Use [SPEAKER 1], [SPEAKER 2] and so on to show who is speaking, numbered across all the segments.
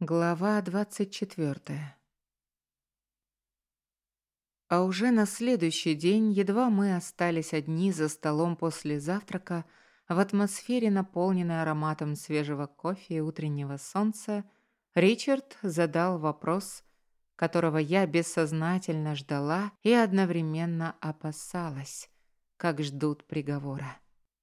[SPEAKER 1] Глава 24. А уже на следующий день, едва мы остались одни за столом после завтрака, в атмосфере, наполненной ароматом свежего кофе и утреннего солнца, Ричард задал вопрос, которого я бессознательно ждала и одновременно опасалась, как ждут приговора.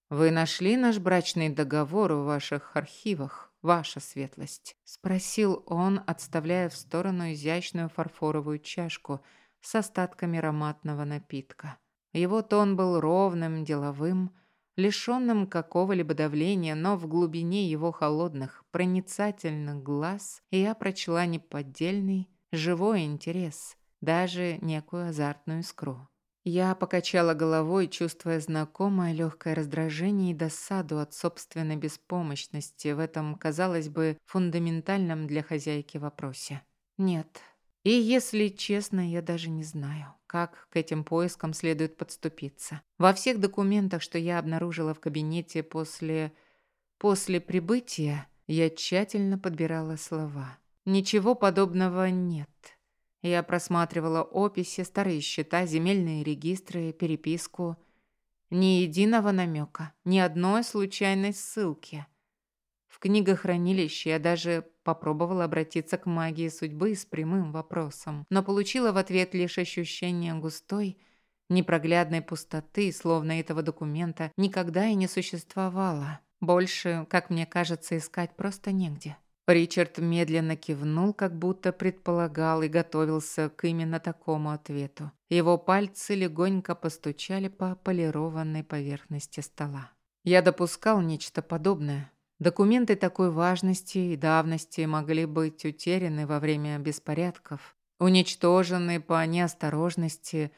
[SPEAKER 1] «Вы нашли наш брачный договор в ваших архивах?» ваша светлость?» — спросил он, отставляя в сторону изящную фарфоровую чашку с остатками ароматного напитка. Его тон был ровным, деловым, лишенным какого-либо давления, но в глубине его холодных, проницательных глаз я прочла неподдельный, живой интерес, даже некую азартную искру. Я покачала головой, чувствуя знакомое легкое раздражение и досаду от собственной беспомощности в этом, казалось бы, фундаментальном для хозяйки вопросе. Нет. И если честно, я даже не знаю, как к этим поискам следует подступиться. Во всех документах, что я обнаружила в кабинете после... после прибытия, я тщательно подбирала слова. Ничего подобного нет. Я просматривала описи, старые счета, земельные регистры, переписку. Ни единого намека, ни одной случайной ссылки. В книгохранилище я даже попробовала обратиться к магии судьбы с прямым вопросом, но получила в ответ лишь ощущение густой, непроглядной пустоты, словно этого документа никогда и не существовало. Больше, как мне кажется, искать просто негде. Ричард медленно кивнул, как будто предполагал и готовился к именно такому ответу. Его пальцы легонько постучали по полированной поверхности стола. Я допускал нечто подобное. Документы такой важности и давности могли быть утеряны во время беспорядков, уничтожены по неосторожности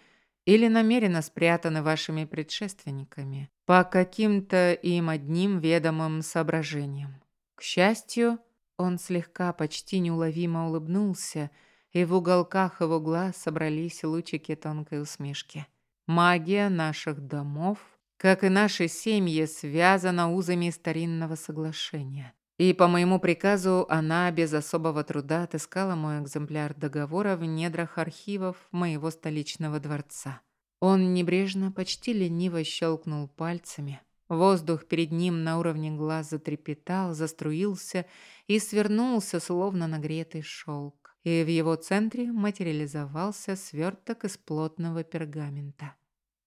[SPEAKER 1] или намеренно спрятаны вашими предшественниками по каким-то им одним ведомым соображениям. К счастью, он слегка, почти неуловимо улыбнулся, и в уголках его глаз собрались лучики тонкой усмешки. Магия наших домов, как и наши семьи, связана узами старинного соглашения. И по моему приказу она без особого труда отыскала мой экземпляр договора в недрах архивов моего столичного дворца. Он небрежно, почти лениво щелкнул пальцами – Воздух перед ним на уровне глаз затрепетал, заструился и свернулся, словно нагретый шелк. И в его центре материализовался сверток из плотного пергамента.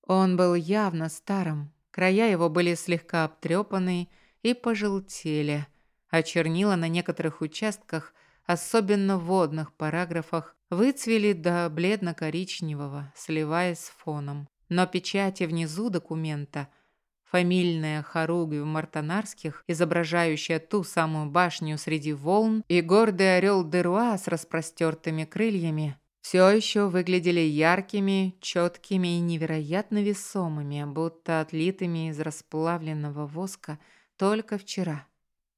[SPEAKER 1] Он был явно старым, края его были слегка обтрепаны и пожелтели, а чернила на некоторых участках, особенно в водных параграфах, выцвели до бледно-коричневого, сливаясь с фоном. Но печати внизу документа – Фамильная хоругвь мартанарских, изображающая ту самую башню среди волн, и гордый орел Деруа с распростертыми крыльями, все еще выглядели яркими, четкими и невероятно весомыми, будто отлитыми из расплавленного воска только вчера.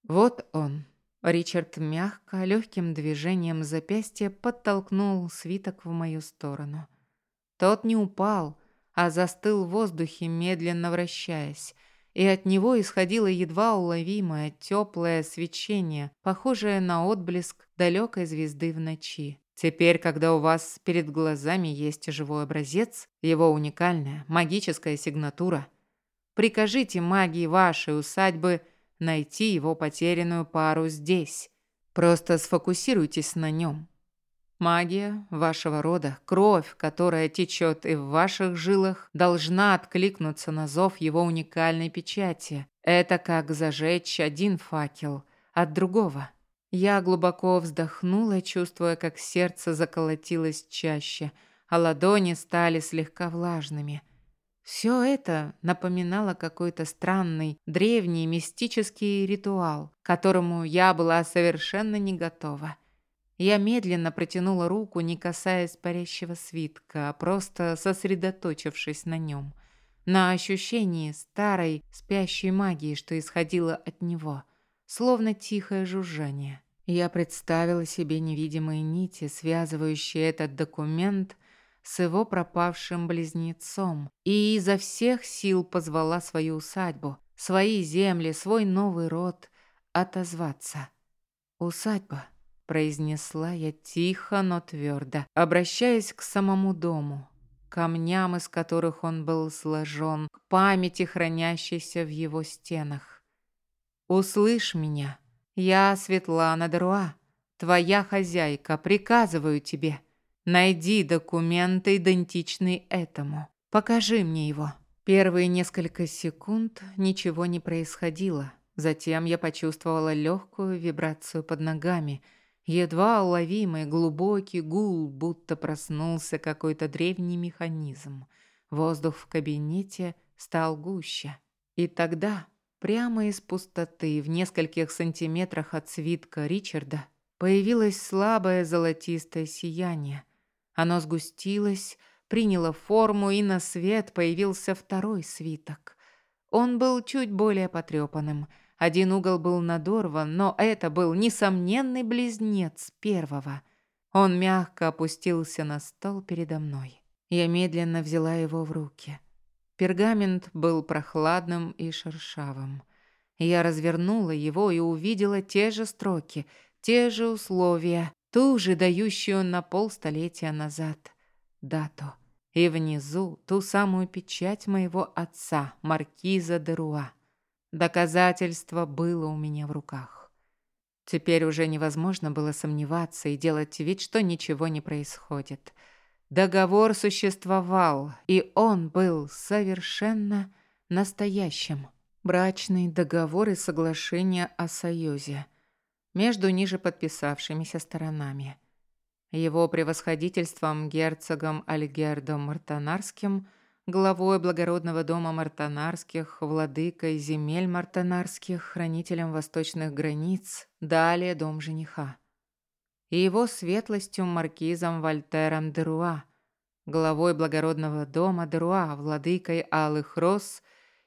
[SPEAKER 1] Вот он. Ричард мягко, легким движением запястья подтолкнул свиток в мою сторону. Тот не упал, а застыл в воздухе, медленно вращаясь, и от него исходило едва уловимое теплое свечение, похожее на отблеск далекой звезды в ночи. Теперь, когда у вас перед глазами есть живой образец, его уникальная магическая сигнатура, прикажите магии вашей усадьбы найти его потерянную пару здесь. Просто сфокусируйтесь на нем. Магия вашего рода, кровь, которая течет и в ваших жилах, должна откликнуться на зов его уникальной печати. Это как зажечь один факел от другого. Я глубоко вздохнула, чувствуя, как сердце заколотилось чаще, а ладони стали слегка влажными. Все это напоминало какой-то странный, древний, мистический ритуал, к которому я была совершенно не готова. Я медленно протянула руку, не касаясь парящего свитка, а просто сосредоточившись на нем. На ощущении старой спящей магии, что исходило от него, словно тихое жужжание. Я представила себе невидимые нити, связывающие этот документ с его пропавшим близнецом, и изо всех сил позвала свою усадьбу, свои земли, свой новый род отозваться. Усадьба произнесла я тихо, но твердо, обращаясь к самому дому, камням, из которых он был сложен, к памяти, хранящейся в его стенах. «Услышь меня, я Светлана Даруа, твоя хозяйка, приказываю тебе, найди документы, идентичные этому, покажи мне его». Первые несколько секунд ничего не происходило. Затем я почувствовала легкую вибрацию под ногами, едва уловимый глубокий гул, будто проснулся какой-то древний механизм. Воздух в кабинете стал гуще. И тогда, прямо из пустоты, в нескольких сантиметрах от свитка Ричарда, появилось слабое золотистое сияние. Оно сгустилось, приняло форму, и на свет появился второй свиток. Он был чуть более потрепанным. Один угол был надорван, но это был несомненный близнец первого. Он мягко опустился на стол передо мной. Я медленно взяла его в руки. Пергамент был прохладным и шершавым. Я развернула его и увидела те же строки, те же условия, ту же дающую на полстолетия назад дату и внизу ту самую печать моего отца, маркиза де Руа. Доказательство было у меня в руках. Теперь уже невозможно было сомневаться и делать вид, что ничего не происходит. Договор существовал, и он был совершенно настоящим. Брачный договор и соглашение о союзе между ниже подписавшимися сторонами – его превосходительством герцогом Альгердом Мартанарским, главой благородного дома Мартанарских, владыкой земель Мартанарских, хранителем восточных границ, далее дом жениха. И его светлостью маркизом Вольтером Деруа, главой благородного дома Деруа, владыкой Алых Роз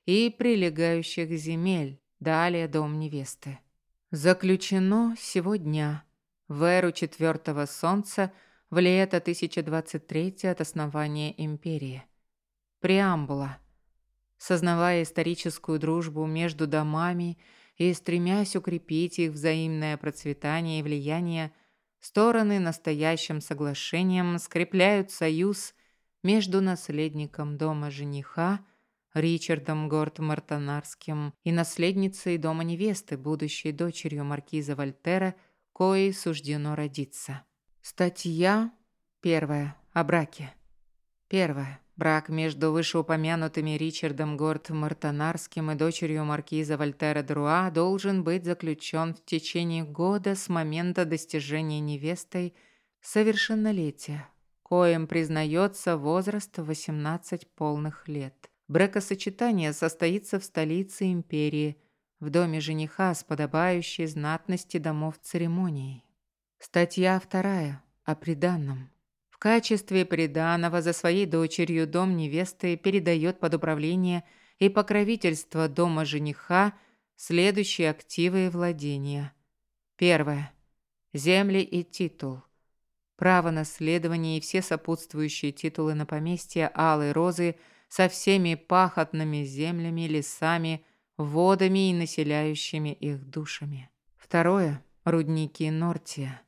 [SPEAKER 1] и прилегающих земель, далее дом невесты. Заключено сегодня в эру четвертого солнца в лето 1023 от основания империи. Преамбула. Сознавая историческую дружбу между домами и стремясь укрепить их взаимное процветание и влияние, стороны настоящим соглашением скрепляют союз между наследником дома жениха Ричардом Горд Мартонарским и наследницей дома невесты, будущей дочерью маркиза Вольтера коей суждено родиться. Статья первая о браке. Первое. Брак между вышеупомянутыми Ричардом Горд Мартонарским и дочерью маркиза Вольтера Друа должен быть заключен в течение года с момента достижения невестой совершеннолетия, коим признается возраст 18 полных лет. Бракосочетание состоится в столице империи – в доме жениха с подобающей знатности домов церемонией. Статья вторая о приданном. Качестве приданого за своей дочерью дом невесты передает под управление и покровительство дома жениха следующие активы и владения. Первое. Земли и титул. Право наследования и все сопутствующие титулы на поместье Алой Розы со всеми пахотными землями, лесами, водами и населяющими их душами. Второе – рудники Нортия.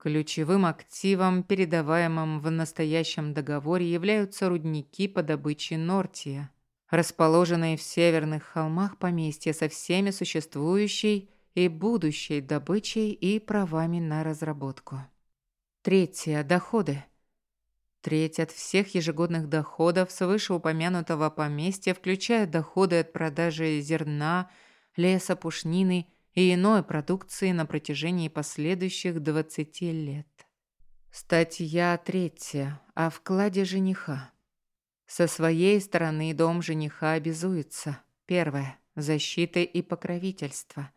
[SPEAKER 1] Ключевым активом, передаваемым в настоящем договоре, являются рудники по добыче Нортия, расположенные в северных холмах поместья со всеми существующей и будущей добычей и правами на разработку. Третье – доходы. Треть от всех ежегодных доходов с вышеупомянутого поместья, включая доходы от продажи зерна, леса, пушнины и иной продукции на протяжении последующих 20 лет. Статья третья о вкладе жениха. Со своей стороны дом жениха обязуется. Первое. Защитой и покровительство.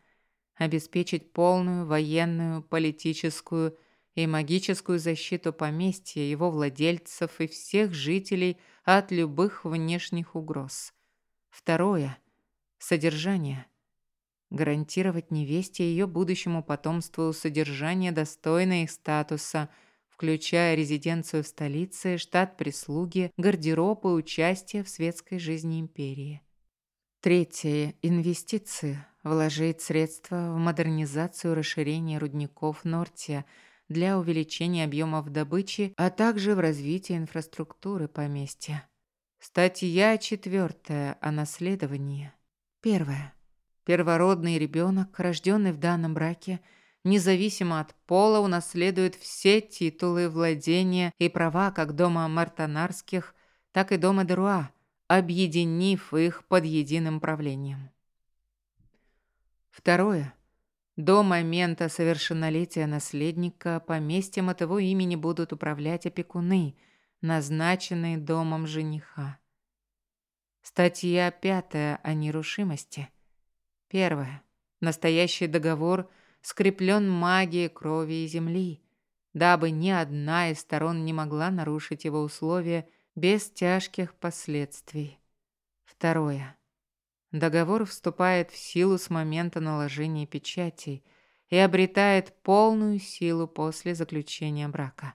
[SPEAKER 1] Обеспечить полную военную, политическую и магическую защиту поместья, его владельцев и всех жителей от любых внешних угроз. Второе. Содержание. Гарантировать невесте и ее будущему потомству содержание достойное их статуса, включая резиденцию в столице, штат прислуги, гардероб и участие в светской жизни империи. Третье. Инвестиции. Вложить средства в модернизацию и расширение рудников Нортия для увеличения объемов добычи, а также в развитие инфраструктуры поместья. Статья четвертая о наследовании. Первое. Первородный ребенок, рожденный в данном браке, независимо от пола, унаследует все титулы, владения и права как дома Мартанарских, так и дома Деруа, объединив их под единым правлением. Второе. До момента совершеннолетия наследника поместьем от его имени будут управлять опекуны, назначенные домом жениха. Статья пятая о нерушимости. Первое. Настоящий договор скреплен магией крови и земли, дабы ни одна из сторон не могла нарушить его условия без тяжких последствий. Второе. Договор вступает в силу с момента наложения печатей и обретает полную силу после заключения брака.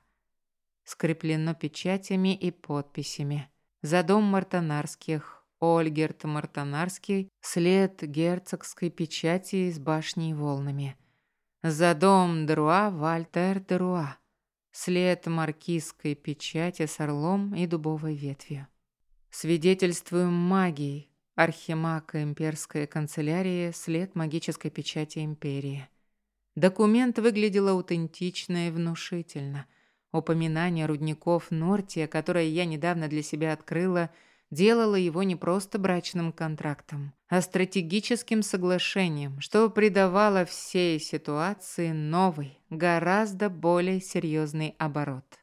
[SPEAKER 1] Скреплено печатями и подписями. За дом Мартанарских, Ольгерт Мартанарский, след герцогской печати с башней волнами. За дом Друа Вальтер Друа, след маркизской печати с орлом и дубовой ветвью. Свидетельствуем магией, архимаг имперской канцелярии, след магической печати империи. Документ выглядел аутентично и внушительно. Упоминание рудников Нортия, которое я недавно для себя открыла, делало его не просто брачным контрактом, а стратегическим соглашением, что придавало всей ситуации новый, гораздо более серьезный оборот.